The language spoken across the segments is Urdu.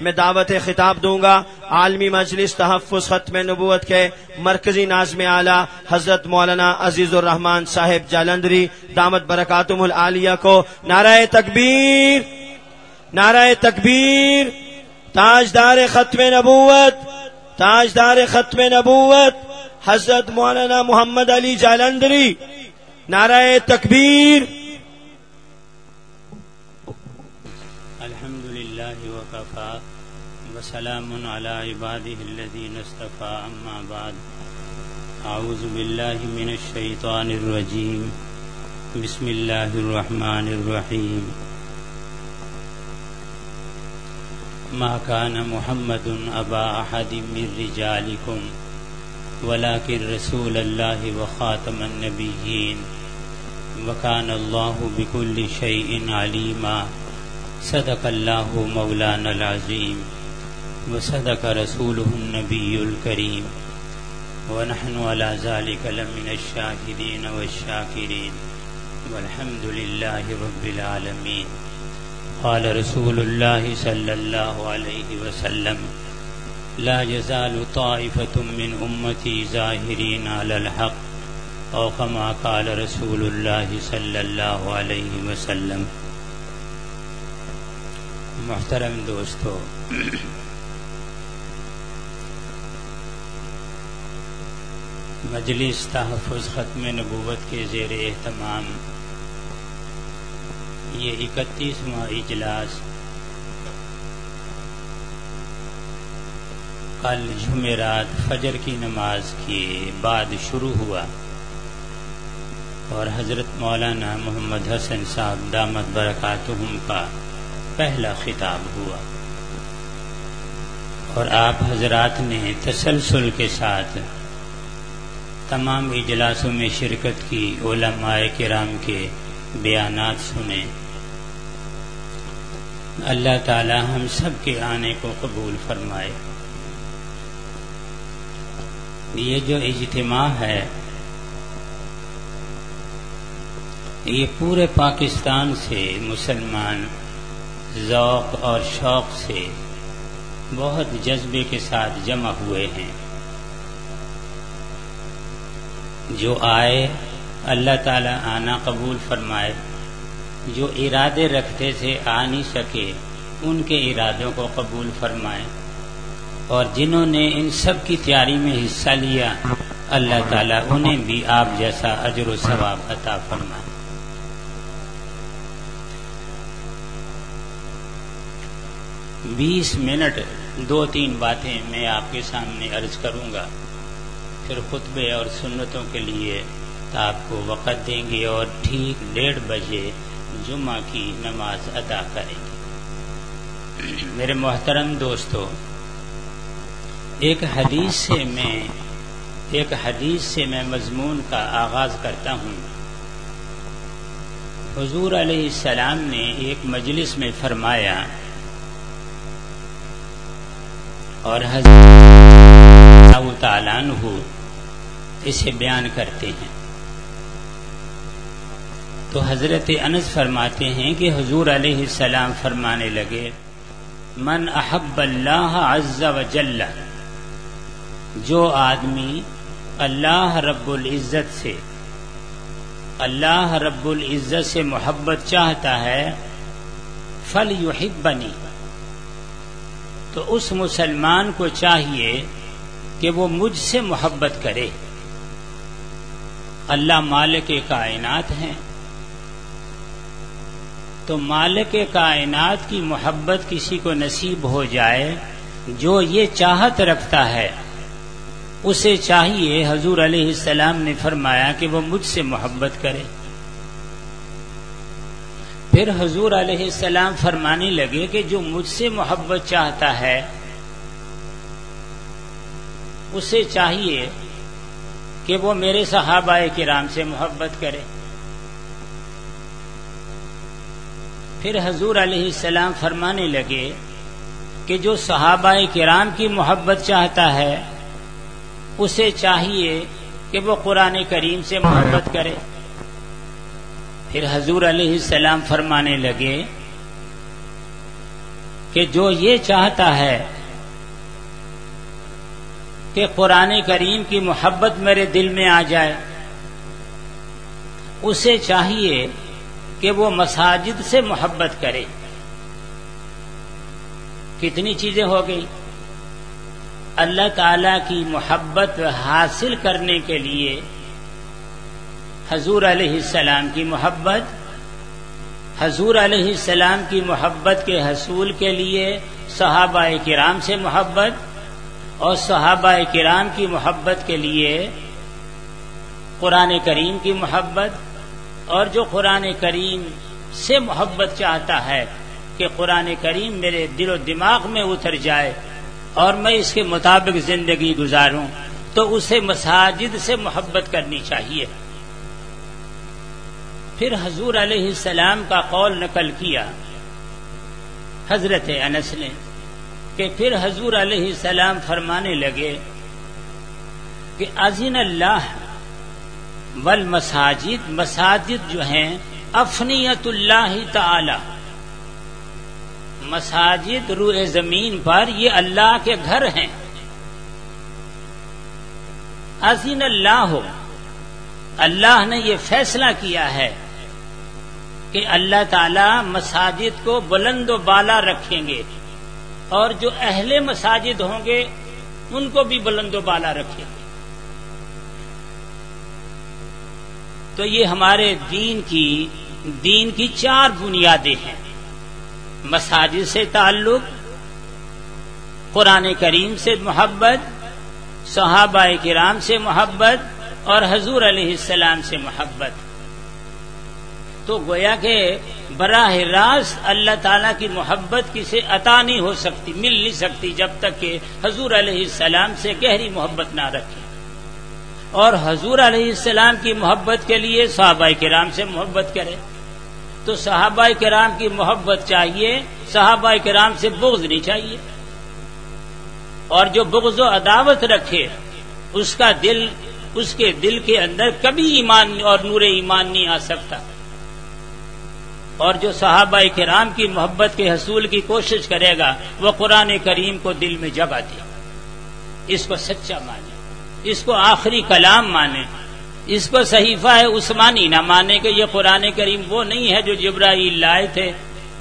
میں دعوت خطاب دوں گا۔ عالمی مجلس تحفظ ختم نبوت کے مرکزی نازم اعلی حضرت مولانا عزیز الرحمان صاحب جالندری، دامت برکاتم العالیہ کو نعرہ تکبیر نعرہ تکبیر، تاجدار ختم نبوت، تاجدار ختم نبوت، حضرت مولانا محمد علی جالندری، نعرہ تکبیر الحمد للہ وقفا وسلام على عباده الذين اصطفى اما بعد اعوذ باللہ من الشیطان الرجیم بسم اللہ الرحمن الرحیم ما كان محمد ابا احد من رجالكم، ولكن رسول الله وخاتم النبيين. وكان الله بكل شيء عليما. صدق الله مولانا العظيم. وصدق رسوله النبي الكريم. ونحن على ذلك لمن الشاهدين والشاكرين. والحمد لله رب العالمين. قال رسول الله صلى الله عليه وسلم لا يزال طائفة من أمتي ظاهرين على الحق. أو كما قال رسول الله صلى الله عليه وسلم. محترم دوستو مجلس تحفظ ختم نبوت کے زیر اہتمام۔ یہ اکتیسواں اجلاس۔ کل جمعرات فجر کی نماز کے بعد شروع ہوا۔ اور حضرت مولانا محمد حسن صاحب دامت برکاتہم کا پہلا خطاب ہوا۔ اور آپ حضرات نے تسلسل کے ساتھ تمام اجلاسوں میں شرکت کی، علماء کرام کے بیانات سنے اللہ تعالی ہم سب کے آنے کو قبول فرمائے۔ یہ جو اجتماع ہے، یہ پورے پاکستان سے، مسلمان ذوق اور شوق سے بہت جذبے کے ساتھ جمع ہوئے ہیں۔ جو آئے، اللہ تعالی آنا قبول فرمائے۔ جو ارادے رکھتے تھے آ نہیں سکے، ان کے ارادوں کو قبول فرمائے۔ اور جنہوں نے ان سب کی تیاری میں حصہ لیا، اللہ تعالیٰ انہیں بھی آپ جیسا اجر و ثواب عطا فرمائے۔ بیس منٹ دو تین باتیں میں آپ کے سامنے عرض کروں گا۔ پھر خطبے اور سنتوں کے لیے آپ کو وقت دیں گے اور ٹھیک ڈیڑھ بجے جمعہ کی نماز ادا کریں گے۔ میرے محترم دوستوں ایک حدیث سے میں، ایک حدیث سے میں مضمون کا آغاز کرتا ہوں۔ حضور علیہ السلام نے ایک مجلس میں فرمایا، اور حضرت تعالیٰ ہو اسے بیان کرتے ہیں۔ تو حضرت انس فرماتے ہیں کہ حضور علیہ السلام فرمانے لگے، من احب اللہ عز و جل جو آدمی اللہ رب العزت سے، اللہ رب العزت سے محبت چاہتا ہے فل یحب بنی تو اس مسلمان کو چاہیے کہ وہ مجھ سے محبت کرے۔ اللہ مالک کائنات ہیں۔ تو مالک کائنات کی محبت کسی کو نصیب ہو جائے، جو یہ چاہت رکھتا ہے، اسے چاہیے حضور علیہ السلام نے فرمایا کہ وہ مجھ سے محبت کرے۔ پھر حضور علیہ السلام فرمانے لگے کہ جو مجھ سے محبت چاہتا ہے، اسے چاہیے کہ وہ میرے صحابہ کرام سے محبت کرے۔ پھر حضور علیہ السلام فرمانے لگے کہ جو صحابہ کرام کی محبت چاہتا ہے، اسے چاہیے کہ وہ قرآن کریم سے محبت کرے۔ پھر حضور علیہ السلام فرمانے لگے کہ جو یہ چاہتا ہے کہ قرآن کریم کی محبت میرے دل میں آ جائے۔ اسے چاہیے کہ وہ مساجد سے محبت کرے۔ کتنی چیزیں ہو گئی اللہ تعالی کی محبت حاصل کرنے کے لیے حضور علیہ السلام کی محبت، حضور علیہ السلام کی محبت کے حصول کے لیے صحابہ کرام سے محبت اور صحابہ کرام کی محبت کے لیے قرآن کریم کی محبت اور جو قرآن کریم سے محبت چاہتا ہے کہ قرآن کریم میرے دل و دماغ میں اتر جائے اور میں اس کے مطابق زندگی گزاروں، تو اسے مساجد سے محبت کرنی چاہیے۔ پھر حضور علیہ السلام کا قول نقل کیا۔ حضرت انس نے کہ پھر حضور علیہ السلام فرمانے لگے کہ عظین اللہ والمساجد، مساجد جو ہیں، افنیت اللہ تعالی۔ مساجد روح زمین پر، یہ اللہ کے گھر ہیں۔ عظیم اللہ ہو۔ اللہ نے یہ فیصلہ کیا ہے کہ اللہ تعالی مساجد کو بلند و بالا رکھیں گے۔ اور جو اہل مساجد ہوں گے، ان کو بھی بلند و بالا رکھیں گے۔ تو یہ ہمارے دین کی دین کی چار بنیادیں ہیں۔ مساجد سے تعلق، قرآن کریم سے محبت، صحابہ کرام سے محبت، اور حضور علیہ السلام سے محبت۔ تو گویا کہ براہ راست اللہ تعالی کی محبت کسی عطا نہیں ہو سکتی، مل نہیں سکتی جب تک کہ حضور علیہ السلام سے گہری محبت نہ رکھے۔ اور حضور علیہ السلام کی محبت کے لیے صحابہ کرام سے محبت کرے۔ تو صحابہ کرام کی محبت چاہیے، صحابہ کرام سے بغض نہیں چاہیے۔ اور جو بغض و عداوت رکھے، اس کا دل، اس کے دل کے اندر کبھی ایمان اور نور ایمان نہیں آ سکتا۔ اور جو صحابہ کرام کی محبت کے حصول کی کوشش کرے گا، وہ قرآن کریم کو دل میں جگہ دے اس کو سچا مانے۔ اس کو آخری کلام مانے۔ اس کو صحیفہ ہے عثمانی نہ مانے کہ یہ قرآن کریم وہ نہیں ہے جو جبرائیل لائے تھے۔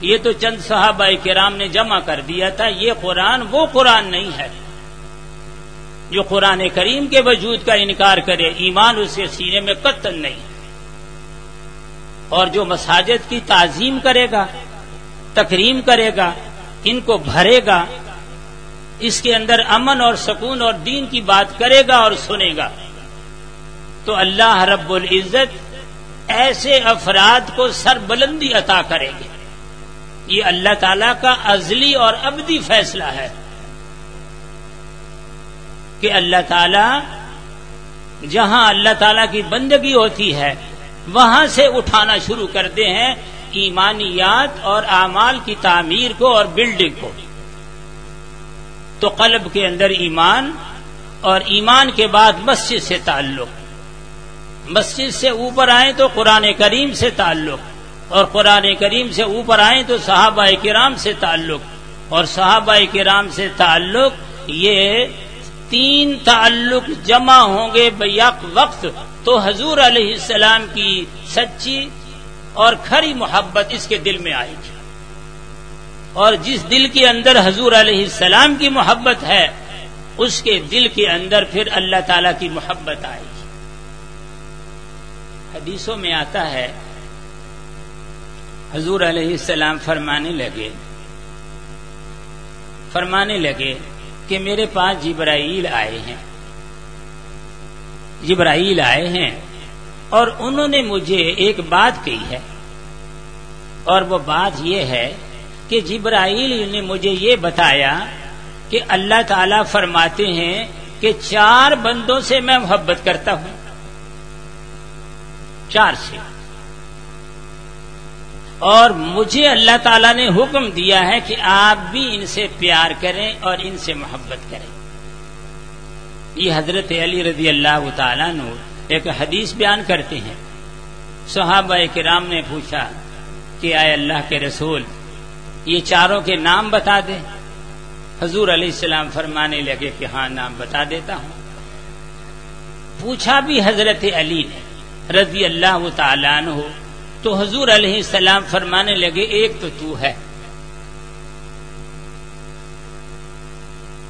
یہ تو چند صحابہ کرام نے جمع کر دیا تھا۔ یہ قرآن وہ قرآن نہیں ہے جو قرآن کریم کے وجود کا انکار کرے۔ ایمان اس کے سینے میں قتل نہیں۔ ہے اور جو مساجد کی تعظیم کرے گا، تکریم کرے گا، ان کو بھرے گا، اس کے اندر امن اور سکون اور دین کی بات کرے گا اور سنے گا۔ تو اللہ رب العزت ایسے افراد کو سر بلندی عطا کریں گے یہ اللہ تعالی کا ازلی اور ابدی فیصلہ ہے کہ اللہ تعالی، جہاں اللہ تعالی کی بندگی ہوتی ہے وہاں سے اٹھانا شروع کرتے ہیں ایمانیات اور اعمال کی تعمیر کو اور بلڈنگ کو۔ تو قلب کے اندر ایمان اور ایمان کے بعد مسجد سے تعلق۔ مسجد سے اوپر آئیں تو قرآن کریم سے تعلق۔ اور قرآن کریم سے اوپر آئیں تو صحابہ کرام سے تعلق۔ اور صحابہ کرام سے تعلق یہ تین تعلق جمع ہوں گے بیک وقت تو حضور علیہ السلام کی سچی اور کھری محبت اس کے دل میں آئے گی۔ اور جس دل کے اندر حضور علیہ السلام کی محبت ہے، اس کے دل کے اندر پھر اللہ تعالی کی محبت آئے گی۔ حدیثوں میں آتا ہے، حضور علیہ السلام فرمانے لگے فرمانے لگے کہ میرے پاس جبرائیل آئے ہیں۔ جبرائیل آئے ہیں اور انہوں نے مجھے ایک بات کہی ہے۔ اور وہ بات یہ ہے کہ جبرائیل نے مجھے یہ بتایا کہ اللہ تعالی فرماتے ہیں کہ چار بندوں سے میں محبت کرتا ہوں۔ چار سے۔ اور مجھے اللہ تعالی نے حکم دیا ہے کہ آپ بھی ان سے پیار کریں اور ان سے محبت کریں۔ یہ حضرت علی رضی اللہ تعالیٰ نے ایک حدیث بیان کرتے ہیں۔ صحابہ کرام نے پوچھا کہ آئے اللہ کے رسول، یہ چاروں کے نام بتا دیں حضور علیہ السلام فرمانے لگے کہ ہاں نام بتا دیتا ہوں۔ پوچھا بھی حضرت علی نے رضی اللہ تعالیٰ عنہ تو حضور علیہ السلام فرمانے لگے، ایک تو تو ہے۔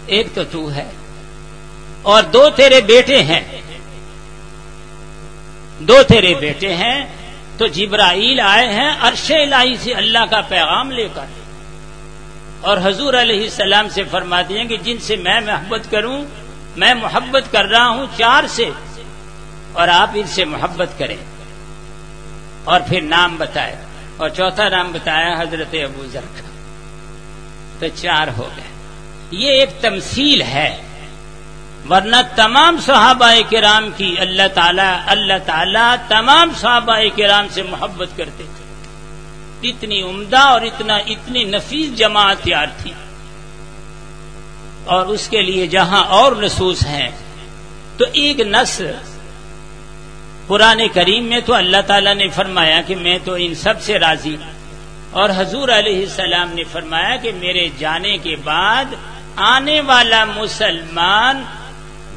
ایک تو تو ہے۔ اور دو تیرے بیٹے ہیں۔ دو تیرے بیٹے ہیں۔ تو جبرائیل آئے ہیں، عرش الہی سے اللہ کا پیغام لے کر۔ اور حضور علیہ السلام سے فرما دیں کہ جن سے میں محبت کروں، میں محبت کر رہا ہوں چار سے۔ اور آپ ان سے محبت کریں۔ اور پھر نام بتائے اور چوتھا نام بتایا حضرت ابو ذر کا۔ تو چار ہو گئے۔ یہ ایک تمثیل ہے۔ ورنہ تمام صحابہ کرام کی اللہ تعالی اللہ تعالی تمام صحابہ کرام سے محبت کرتے تھے۔ اتنی عمدہ اور اتنا، اتنی نفیس جماعت تیار تھی۔ اور اس کے لیے جہاں اور نصوص ہیں۔ تو ایک نسل قرآن کریم میں تو اللہ تعالیٰ نے فرمایا کہ میں تو ان سب سے راضی اور حضور علیہ السلام نے فرمایا کہ میرے جانے کے بعد آنے والا مسلمان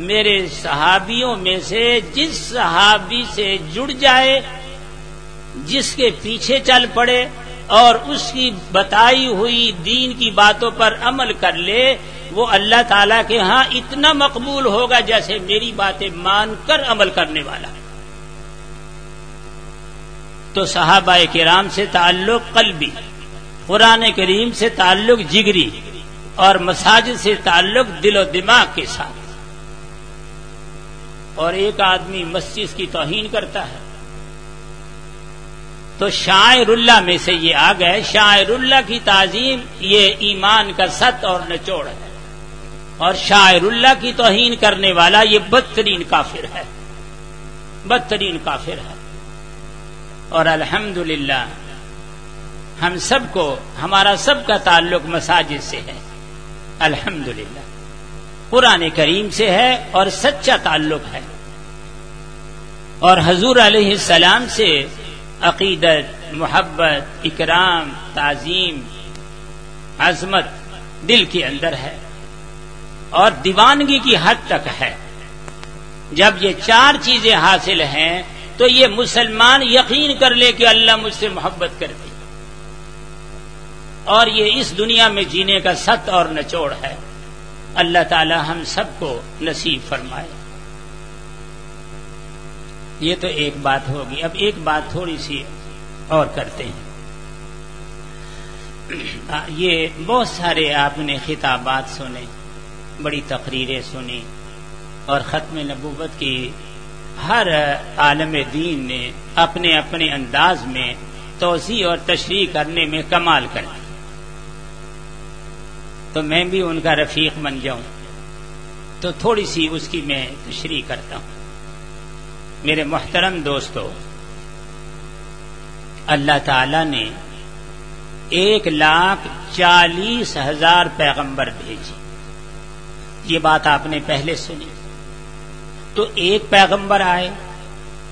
میرے صحابیوں میں سے جس صحابی سے جڑ جائے، جس کے پیچھے چل پڑے اور اس کی بتائی ہوئی دین کی باتوں پر عمل کر لے، وہ اللہ تعالی کے ہاں اتنا مقبول ہوگا جیسے میری باتیں مان کر عمل کرنے والا۔ تو صحابہ کرام سے تعلق قلبی، قرآن کریم سے تعلق جگری اور مساجد سے تعلق دل و دماغ کے ساتھ۔ اور ایک آدمی مسجد کی توہین کرتا ہے۔ تو شاعر اللہ میں سے یہ آ گئے، شاعر اللہ کی تعظیم یہ ایمان کا ست اور نچوڑ ہے۔ اور شاعر اللہ کی توہین کرنے والا یہ بدترین کافر ہے۔ بدترین کافر ہے۔ اور الحمد ہم سب کو، ہمارا سب کا تعلق مساجد سے ہے۔ الحمد للہ قرآن کریم سے ہے اور سچا تعلق ہے۔ اور حضور علیہ السلام سے عقیدت، محبت، اکرام، تعظیم، عظمت دل کے اندر ہے۔ اور دیوانگی کی حد تک ہے۔ جب یہ چار چیزیں حاصل ہیں تو یہ مسلمان یقین کر لے کہ اللہ مجھ سے محبت کرتی اور یہ اس دنیا میں جینے کا ست اور نچوڑ ہے۔ اللہ تعالی ہم سب کو نصیب فرمائے۔ یہ تو ایک بات ہوگی۔ اب ایک بات تھوڑی سی اور کرتے ہیں۔ یہ بہت سارے آپ نے خطابات سنے، بڑی تقریریں سنی اور ختم نبوت کی ہر عالم دین نے اپنے اپنے انداز میں توسیع اور تشریح کرنے میں کمال کر تو میں بھی ان کا رفیق بن جاؤں۔ تو تھوڑی سی اس کی میں تشریح کرتا ہوں۔ میرے محترم دوستو، اللہ تعالی نے ایک لاکھ چالیس ہزار پیغمبر بھیجی یہ بات آپ نے پہلے سنی۔ تو ایک پیغمبر آئے،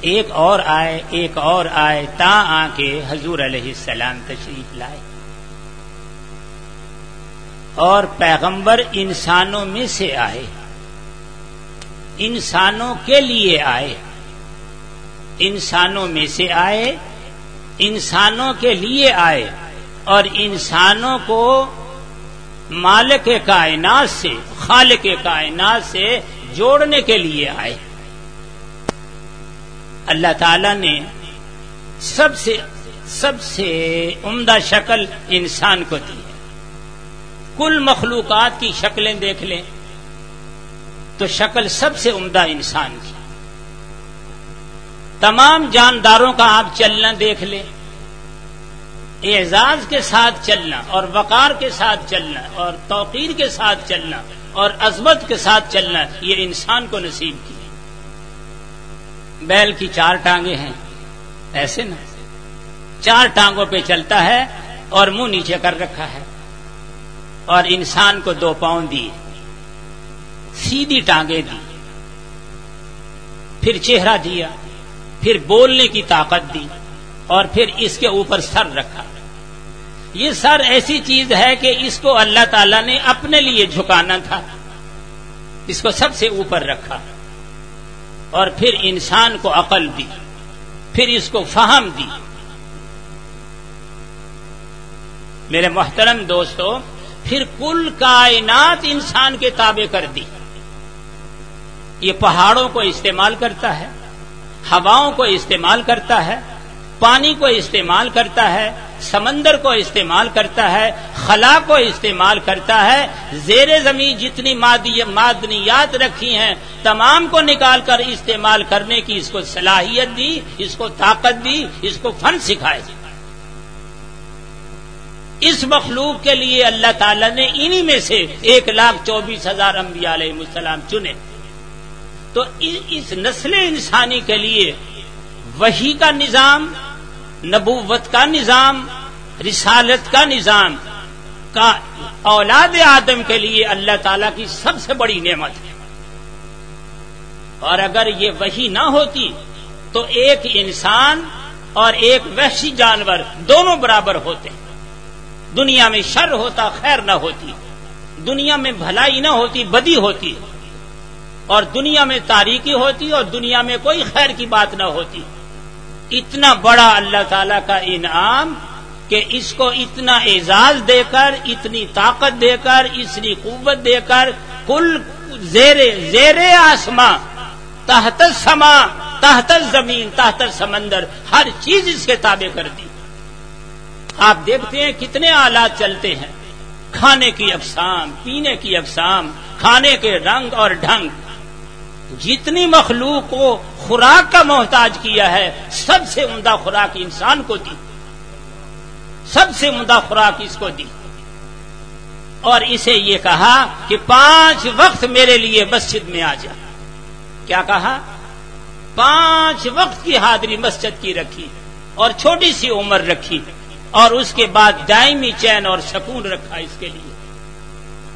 ایک اور آئے، ایک اور آئے، تا آ کے حضور علیہ السلام تشریف لائے۔ اور پیغمبر انسانوں میں سے آئے، انسانوں کے لیے آئے۔ انسانوں میں سے آئے، انسانوں کے لیے آئے۔ اور انسانوں کو مالک کائنات سے، خالق کائنات سے جوڑنے کے لیے آئے اللہ تعالی نے سب سے سب سے عمدہ شکل انسان کو دی ہے۔ کل مخلوقات کی شکلیں دیکھ لیں تو شکل سب سے عمدہ انسان کی۔ تمام جانداروں کا آپ چلنا دیکھ لیں۔ اعزاز کے ساتھ چلنا اور وقار کے ساتھ چلنا اور توقیر کے ساتھ چلنا۔ اور عظمت کے ساتھ چلنا یہ انسان کو نصیب کی بیل کی چار ٹانگیں ہیں۔ ایسے نا۔ چار ٹانگوں پہ چلتا ہے اور منہ نیچے کر رکھا ہے۔ اور انسان کو دو پاؤں دیے۔ سیدھی ٹانگیں دی۔ پھر چہرہ دیا۔ پھر بولنے کی طاقت دی۔ اور پھر اس کے اوپر سر رکھا۔ یہ سر ایسی چیز ہے کہ اس کو اللہ تعالی نے اپنے لیے جھکانا تھا۔ اس کو سب سے اوپر رکھا۔ اور پھر انسان کو عقل دی۔ پھر اس کو فہم دی۔ میرے محترم دوستو، پھر کل کائنات انسان کے تابع کر دی۔ یہ پہاڑوں کو استعمال کرتا ہے، ہواؤں کو استعمال کرتا ہے، پانی کو استعمال کرتا ہے سمندر کو استعمال کرتا ہے، خلا کو استعمال کرتا ہے۔ زیر زمین جتنی معدنیات رکھی ہیں، تمام کو نکال کر استعمال کرنے کی اس کو صلاحیت دی، اس کو طاقت دی، اس کو فن سکھائے۔ اس مخلوق کے لیے اللہ تعالی نے انہی میں سے ایک لاکھ چوبیس ہزار انبیاء علیہ السلام چنے۔ تو اس نسل انسانی کے لیے وہی کا نظام نبوت کا نظام، رسالت کا نظام کا اولاد آدم کے لیے اللہ تعالی کی سب سے بڑی نعمت ہے۔ اور اگر یہ وہی نہ ہوتی تو ایک انسان اور ایک وحشی جانور دونوں برابر ہوتے۔ دنیا میں شر ہوتا، خیر نہ ہوتی۔ دنیا میں بھلائی نہ ہوتی، بدی ہوتی۔ اور دنیا میں تاریخی ہوتی اور دنیا میں کوئی خیر کی بات نہ ہوتی۔ اتنا بڑا اللہ تعالی کا انعام کہ اس کو اتنا اعزاز دے کر، اتنی طاقت دے کر، اتنی قوت دے کر، کل زیر زیر آسماں، تحت سما تحت زمین تحت سمندر ہر چیز اس کے تابع کر دی۔ آپ دیکھتے ہیں کتنے آلات چلتے ہیں۔ کھانے کی اقسام، پینے کی اقسام، کھانے کے رنگ اور ڈھنگ۔ جتنی مخلوق کو خوراک کا محتاج کیا ہے، سب سے عمدہ خوراک انسان کو دی۔ سب سے عمدہ خوراک اس کو دی۔ اور اسے یہ کہا کہ پانچ وقت میرے لیے مسجد میں آ جا۔ کیا کہا؟ پانچ وقت کی حاضری مسجد کی رکھی اور چھوٹی سی عمر رکھی اور اس کے بعد دائمی چین اور سکون رکھا اس کے لیے۔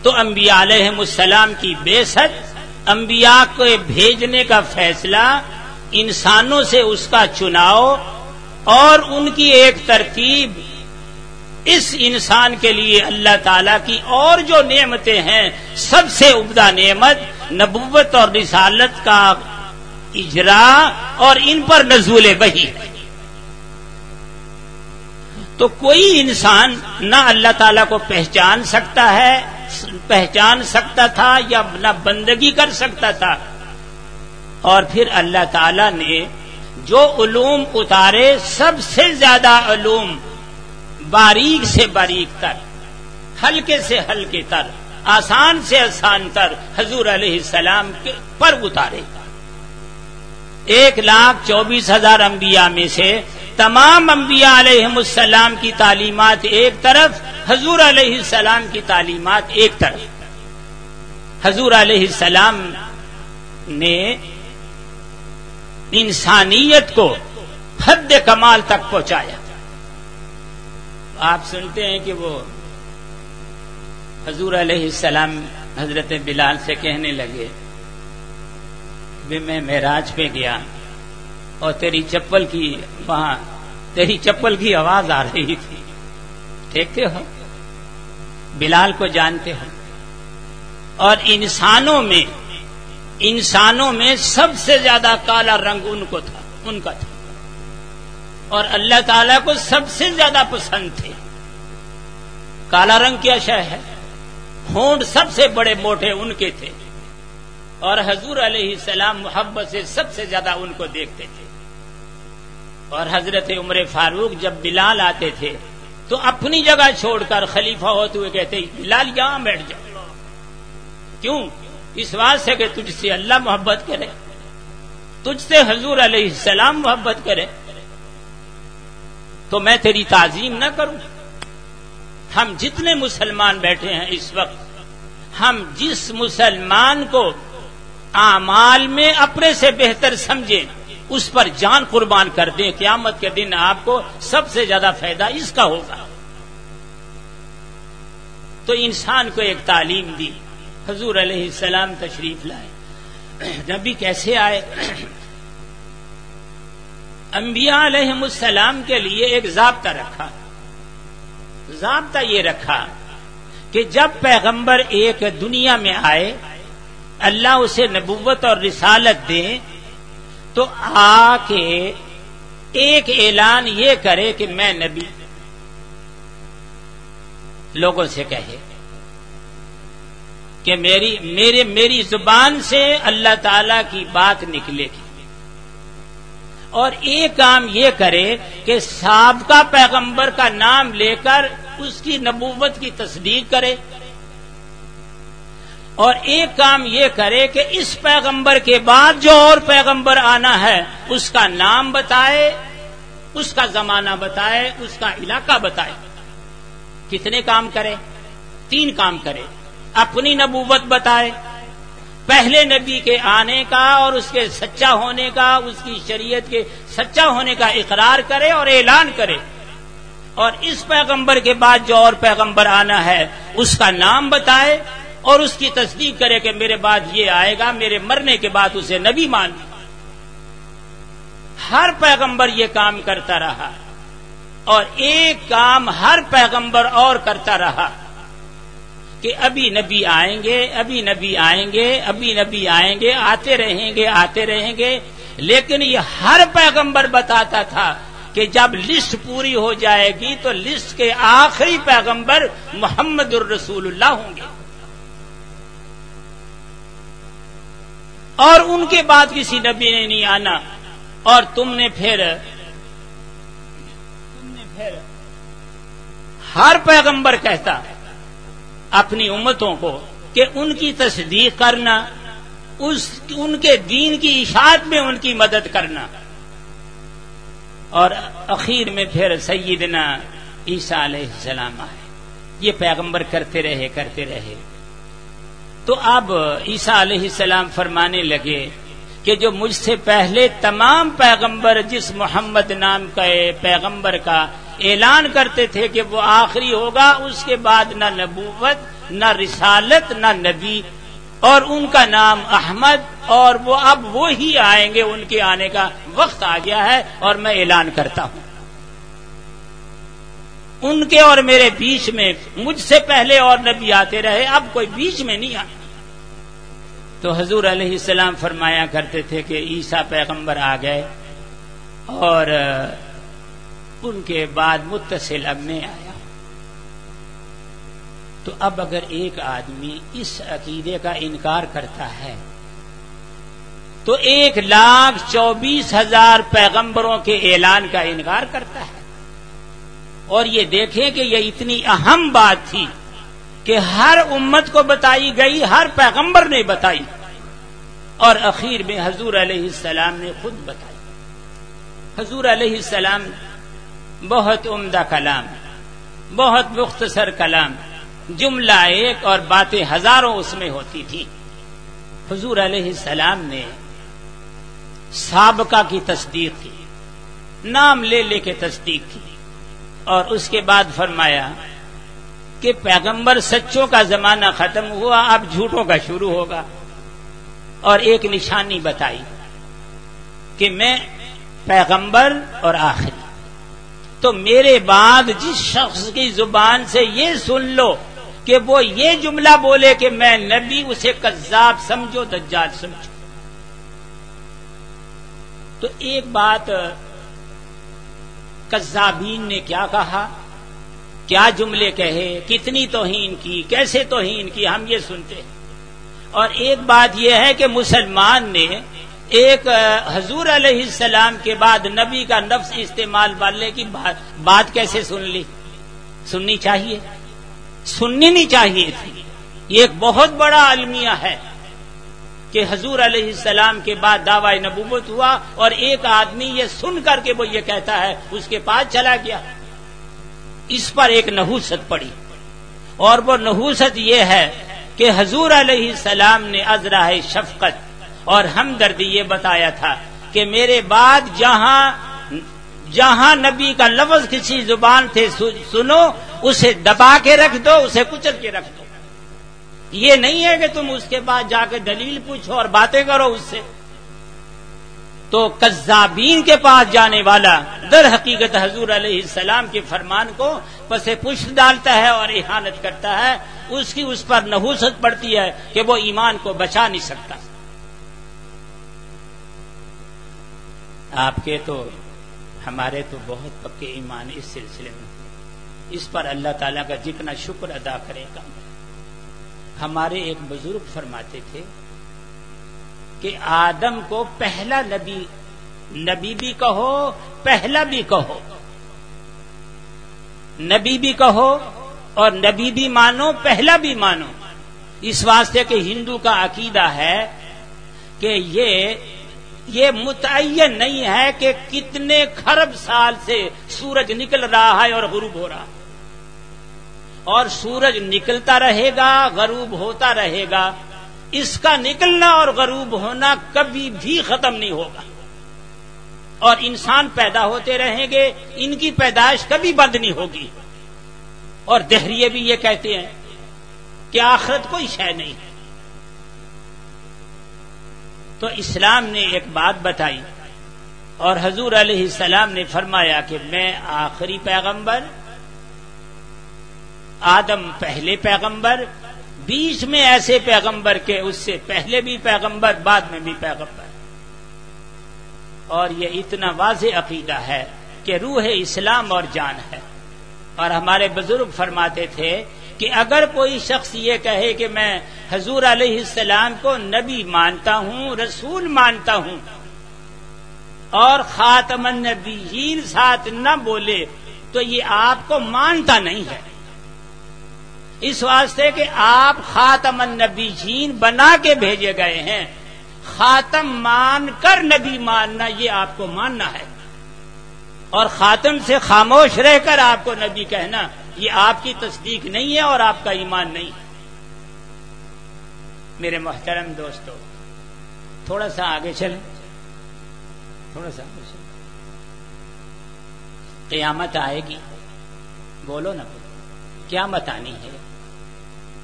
تو انبیاء علیہ السلام کی بے ست انبیاء کو بھیجنے کا فیصلہ انسانوں سے اس کا چناؤ اور ان کی ایک ترتیب اس انسان کے لیے اللہ تعالی کی اور جو نعمتیں ہیں، سب سے عمدہ نعمت نبوت اور رسالت کا اجرا اور ان پر نزول وہی تو کوئی انسان نہ اللہ تعالی کو پہچان سکتا ہے پہچان سکتا تھا یا نہ بندگی کر سکتا تھا۔ اور پھر اللہ تعالی نے جو علوم اتارے، سب سے زیادہ علوم باریک سے باریک تر، ہلکے سے ہلکے تر، آسان سے آسان تر حضور علیہ السلام کے پر اتارے۔ ایک لاکھ چوبیس ہزار انبیاء میں سے تمام انبیاء علیہ السلام کی تعلیمات ایک طرف، حضور علیہ السلام کی تعلیمات ایک طرف۔ حضور علیہ السلام نے انسانیت کو حد کمال تک پہنچایا۔ آپ سنتے ہیں کہ وہ حضور علیہ السلام حضرت بلال سے کہنے لگے، میں معراج پہ گیا۔ اور تیری چپل کی وہاں تیری چپل کی آواز آ رہی تھی۔ دیکھتے ہو؟ بلال کو جانتے ہو۔ اور انسانوں میں انسانوں میں سب سے زیادہ کالا رنگ ان کو تھا، ان کا تھا۔ اور اللہ تعالی کو سب سے زیادہ پسند تھے۔ کالا رنگ کیا شہ ہے؟ ہونٹ سب سے بڑے موٹے ان کے تھے۔ اور حضور علیہ السلام محبت سے سب سے زیادہ ان کو دیکھتے تھے۔ اور حضرت عمر فاروق جب بلال آتے تھے، تو اپنی جگہ چھوڑ کر خلیفہ ہوتے ہوئے کہتے، بلال یہاں بیٹھ جاؤ کیوں؟ اس بات سے کہ تجھ سے اللہ محبت کرے، تجھ سے حضور علیہ السلام محبت کرے۔ تو میں تیری تعظیم نہ کروں۔ ہم جتنے مسلمان بیٹھے ہیں اس وقت، ہم جس مسلمان کو اعمال میں اپنے سے بہتر سمجھیں اس پر جان قربان کر دیں، قیامت کے دن آپ کو سب سے زیادہ فائدہ اس کا ہوگا۔ تو انسان کو ایک تعلیم دی، حضور علیہ السلام تشریف لائے۔ نبی کیسے آئے؟ انبیاء علیہ السلام کے لیے ایک ضابطہ رکھا۔ ضابطہ یہ رکھا کہ جب پیغمبر ایک دنیا میں آئے اللہ اسے نبوت اور رسالت دے تو آ کے ایک اعلان یہ کرے کہ میں نبی لوگوں سے کہے کہ میری میرے میری زبان سے اللہ تعالی کی بات نکلے گی۔ اور ایک کام یہ کرے کہ سابقہ پیغمبر کا نام لے کر اس کی نبوت کی تصدیق کرے۔ اور ایک کام یہ کرے کہ اس پیغمبر کے بعد جو اور پیغمبر آنا ہے، اس کا نام بتائے، اس کا زمانہ بتائے، اس کا علاقہ بتائے۔ کتنے کام کرے؟ تین کام کرے۔ اپنی نبوت بتائے۔ پہلے نبی کے آنے کا اور اس کے سچا ہونے کا، اس کی شریعت کے سچا ہونے کا اقرار کرے اور اعلان کرے۔ اور اس پیغمبر کے بعد جو اور پیغمبر آنا ہے، اس کا نام بتائے۔ اور اس کی تصدیق کرے کہ میرے بعد یہ آئے گا، میرے مرنے کے بعد اسے نبی مان ہر پیغمبر یہ کام کرتا رہا اور ایک کام ہر پیغمبر اور کرتا رہا کہ ابھی نبی آئیں گے، ابھی نبی آئیں گے، ابھی نبی آئیں گے، آتے رہیں گے، آتے رہیں گے۔ لیکن یہ ہر پیغمبر بتاتا تھا کہ جب لسٹ پوری ہو جائے گی تو لسٹ کے آخری پیغمبر محمد الرسول اللہ ہوں گے۔ اور ان کے بعد کسی نبی نے نہیں آنا۔ اور تم نے پھر تم نے پھر ہر پیغمبر کہتا اپنی امتوں کو کہ ان کی تصدیق کرنا، اس ان کے دین کی اشاعت میں ان کی مدد کرنا۔ اور اخیر میں پھر سیدنا عیسیٰ علیہ السلام آئے۔ یہ پیغمبر کرتے رہے کرتے رہے۔ تو اب عیسیٰ علیہ السلام فرمانے لگے کہ جو مجھ سے پہلے تمام پیغمبر جس محمد نام کا پیغمبر کا اعلان کرتے تھے کہ وہ آخری ہوگا، اس کے بعد نہ نبوت، نہ رسالت، نہ نبی، اور ان کا نام احمد، اور وہ اب وہی آئیں گے، ان کے آنے کا وقت آ گیا ہے اور میں اعلان کرتا ہوں۔ ان کے اور میرے بیچ میں مجھ سے پہلے اور نبی آتے رہے، اب کوئی بیچ میں نہیں آ تو حضور علیہ السلام فرمایا کرتے تھے کہ عیسیٰ پیغمبر آ گئے اور ان کے بعد متصل اب میں آیا۔ تو اب اگر ایک آدمی اس عقیدے کا انکار کرتا ہے، تو ایک لاکھ چوبیس ہزار پیغمبروں کے اعلان کا انکار کرتا ہے۔ اور یہ دیکھیں کہ یہ اتنی اہم بات تھی کہ ہر امت کو بتائی گئی، ہر پیغمبر نے بتائی۔ اور اخیر میں حضور علیہ السلام نے خود بتائی۔ حضور علیہ السلام بہت عمدہ کلام، بہت مختصر کلام، جملہ ایک اور باتیں ہزاروں اس میں ہوتی تھی۔ حضور علیہ السلام نے سابقہ کی تصدیق کی، نام لے لے کے تصدیق کی۔ اور اس کے بعد فرمایا کہ پیغمبر سچوں کا زمانہ ختم ہوا، اب جھوٹوں کا شروع ہوگا۔ اور ایک نشانی بتائی کہ میں پیغمبر اور آخری۔ تو میرے بعد جس شخص کی زبان سے یہ سن لو کہ وہ یہ جملہ بولے کہ میں نبی، اسے کذاب سمجھو، دجال سمجھو۔ تو ایک بات کذابین نے کیا کہا؟ کیا جملے کہے؟ کتنی توہین کی؟ کیسے توہین کی؟ ہم یہ سنتے ہیں۔ اور ایک بات یہ ہے کہ مسلمان نے ایک حضور علیہ السلام کے بعد نبی کا نفس استعمال والے کی بات کیسے سن لی؟ سننی چاہیے؟ سننی نہیں چاہیے تھی۔ یہ ایک بہت بڑا المیہ ہے۔ کہ حضور علیہ السلام کے بعد دعوی نبوت ہوا اور ایک آدمی یہ سن کر کے وہ یہ کہتا ہے، اس کے پاس چلا گیا۔ اس پر ایک نحوست پڑی۔ اور وہ نحوست یہ ہے کہ حضور علیہ السلام نے ازرا شفقت اور ہمدردی یہ بتایا تھا کہ میرے بعد جہاں جہاں نبی کا لفظ کسی زبان تھے سنو، اسے دبا کے رکھ دو، اسے کچل کے رکھ دو۔ یہ نہیں ہے کہ تم اس کے بعد جا کے دلیل پوچھو اور باتیں کرو اس سے۔ تو کذابین کے پاس جانے والا در حقیقت حضور علیہ السلام کے فرمان کو پس پشت ڈالتا ہے اور احانت کرتا ہے، اس کی اس پر نحوست پڑتی ہے کہ وہ ایمان کو بچا نہیں سکتا۔ آپ کے تو، ہمارے تو بہت پکے ایمان اس سلسلے میں۔ اس پر اللہ تعالیٰ کا جتنا شکر ادا کرے گا۔ ہمارے ایک بزرگ فرماتے تھے کہ آدم کو پہلا نبی نبی بھی کہو، پہلا بھی کہو۔ نبی بھی کہو اور نبی بھی مانو، پہلا بھی مانو۔ اس واسطے کہ ہندو کا عقیدہ ہے کہ یہ یہ متعین نہیں ہے کہ کتنے خرب سال سے سورج نکل رہا ہے اور غروب ہو رہا۔ ہے اور سورج نکلتا رہے گا، غروب ہوتا رہے گا۔ اس کا نکلنا اور غروب ہونا کبھی بھی ختم نہیں ہوگا۔ اور انسان پیدا ہوتے رہیں گے، ان کی پیدائش کبھی بند نہیں ہوگی۔ اور دہریے بھی یہ کہتے ہیں کہ آخرت کوئی شے نہیں۔ ہے تو اسلام نے ایک بات بتائی اور حضور علیہ السلام نے فرمایا کہ میں آخری پیغمبر آدم پہلے پیغمبر، بیچ میں ایسے پیغمبر کے اس سے پہلے بھی پیغمبر، بعد میں بھی پیغمبر۔ اور یہ اتنا واضح عقیدہ ہے کہ روح اسلام اور جان ہے۔ اور ہمارے بزرگ فرماتے تھے کہ اگر کوئی شخص یہ کہے کہ میں حضور علیہ السلام کو نبی مانتا ہوں، رسول مانتا ہوں، اور خاتم النبیین ساتھ نہ بولے، تو یہ آپ کو مانتا نہیں ہے۔ اس واسطے کہ آپ خاتم النبیین بنا کے بھیجے گئے ہیں۔ خاتم مان کر نبی ماننا، یہ آپ کو ماننا ہے۔ اور خاتم سے خاموش رہ کر آپ کو نبی کہنا، یہ آپ کی تصدیق نہیں ہے اور آپ کا ایمان نہیں۔ میرے محترم دوستو، تھوڑا سا آگے چلیں۔ تھوڑا سا آگے چلیں۔ قیامت آئے گی۔ بولو نا بولو قیامت آنی ہے؟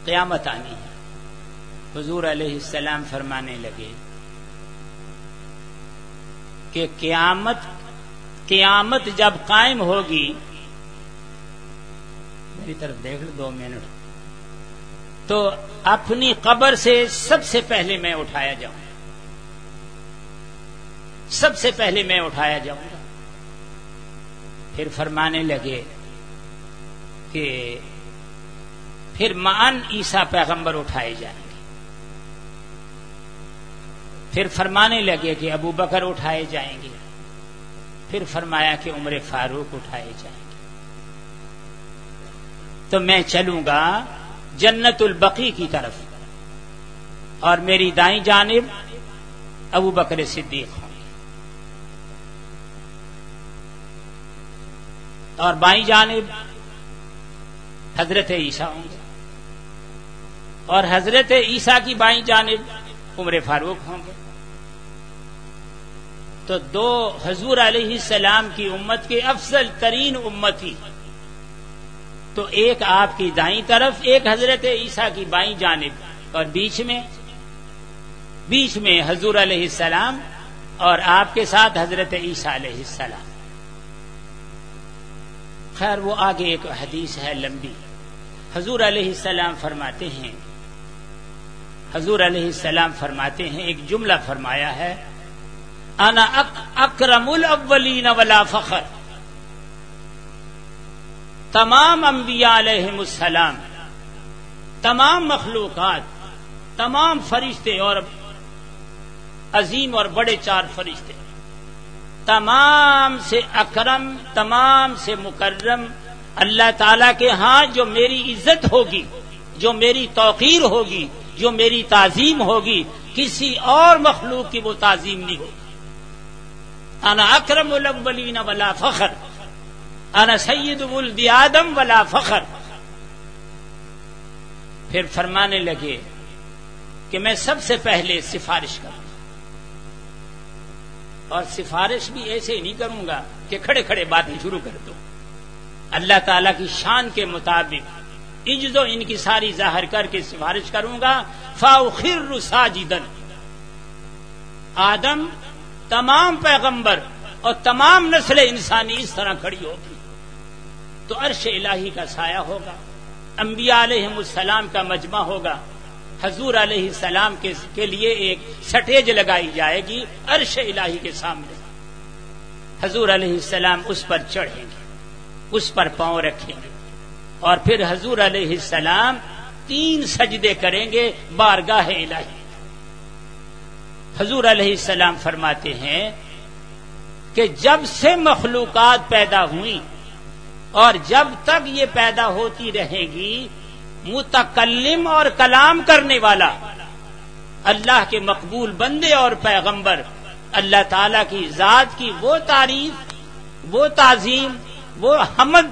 قیامت آنی ہے۔ حضور علیہ السلام فرمانے لگے کہ قیامت قیامت جب قائم ہوگی، میری طرف دیکھ لو دو منٹ، تو اپنی قبر سے سب سے پہلے میں اٹھایا جاؤں سب سے پہلے میں اٹھایا جاؤں گا۔ پھر فرمانے لگے کہ پھر مان عیسا پیغمبر اٹھائے جائیں گے۔ پھر فرمانے لگے کہ ابو بکر اٹھائے جائیں گے۔ پھر فرمایا کہ عمر فاروق اٹھائے جائیں گے۔ تو میں چلوں گا جنت البقی کی طرف اور میری دائیں جانب ابو بکر صدیق ہوں گے۔ اور بائیں جانب حضرت عیسیٰ ہوں گے۔ اور حضرت عیسیٰ کی بائیں جانب عمر فاروق ہوں گے۔ تو دو حضور علیہ السلام کی امت کے افضل ترین امتی تو ایک آپ کی دائیں طرف، ایک حضرت عیسیٰ کی بائیں جانب۔ اور بیچ میں بیچ میں حضور علیہ السلام اور آپ کے ساتھ حضرت عیسیٰ علیہ السلام۔ خیر، وہ آگے ایک حدیث ہے لمبی۔ حضور علیہ السلام فرماتے ہیں حضور علیہ السلام فرماتے ہیں، ایک جملہ فرمایا ہے، انا اکرم الاولین ولا فخر. تمام انبیاء علیہ السلام، تمام مخلوقات، تمام فرشتے اور عظیم اور بڑے چار فرشتے، تمام سے اکرم، تمام سے مکرم، اللہ تعالی کے ہاں جو میری عزت ہوگی، جو میری توقیر ہوگی جو میری تعظیم ہوگی، کسی اور مخلوق کی وہ تعظیم نہیں ہوگی۔ انا اکرم الاولین ولا فخر، انا سید ولد آدم ولا فخر۔ پھر فرمانے لگے کہ میں سب سے پہلے سفارش کروں۔ اور سفارش بھی ایسے ہی نہیں کروں گا کہ کھڑے کھڑے باتیں شروع کر دو اللہ تعالی کی شان کے مطابق عجز و ان کی ساری ظاہر کر کے سفارش کروں گا فاخر ساجدن۔ آدم تمام پیغمبر اور تمام نسل انسانی اس طرح کھڑی ہوگی۔ تو عرش الہی کا سایہ ہوگا، انبیاء علیہ السلام کا مجمع ہوگا۔ حضور علیہ السلام کے کے لیے ایک سٹیج لگائی جائے گی عرش الہی کے سامنے۔ حضور علیہ السلام اس پر چڑھیں گے، اس پر پاؤں رکھیں گے۔ اور پھر حضور علیہ السلام تین سجدے کریں گے بارگاہ الہی۔ حضور علیہ السلام فرماتے ہیں کہ جب سے مخلوقات پیدا ہوئی اور جب تک یہ پیدا ہوتی رہے گی، متکلم اور کلام کرنے والا، اللہ کے مقبول بندے اور پیغمبر، اللہ تعالی کی ذات کی وہ تعریف، وہ تعظیم، وہ حمد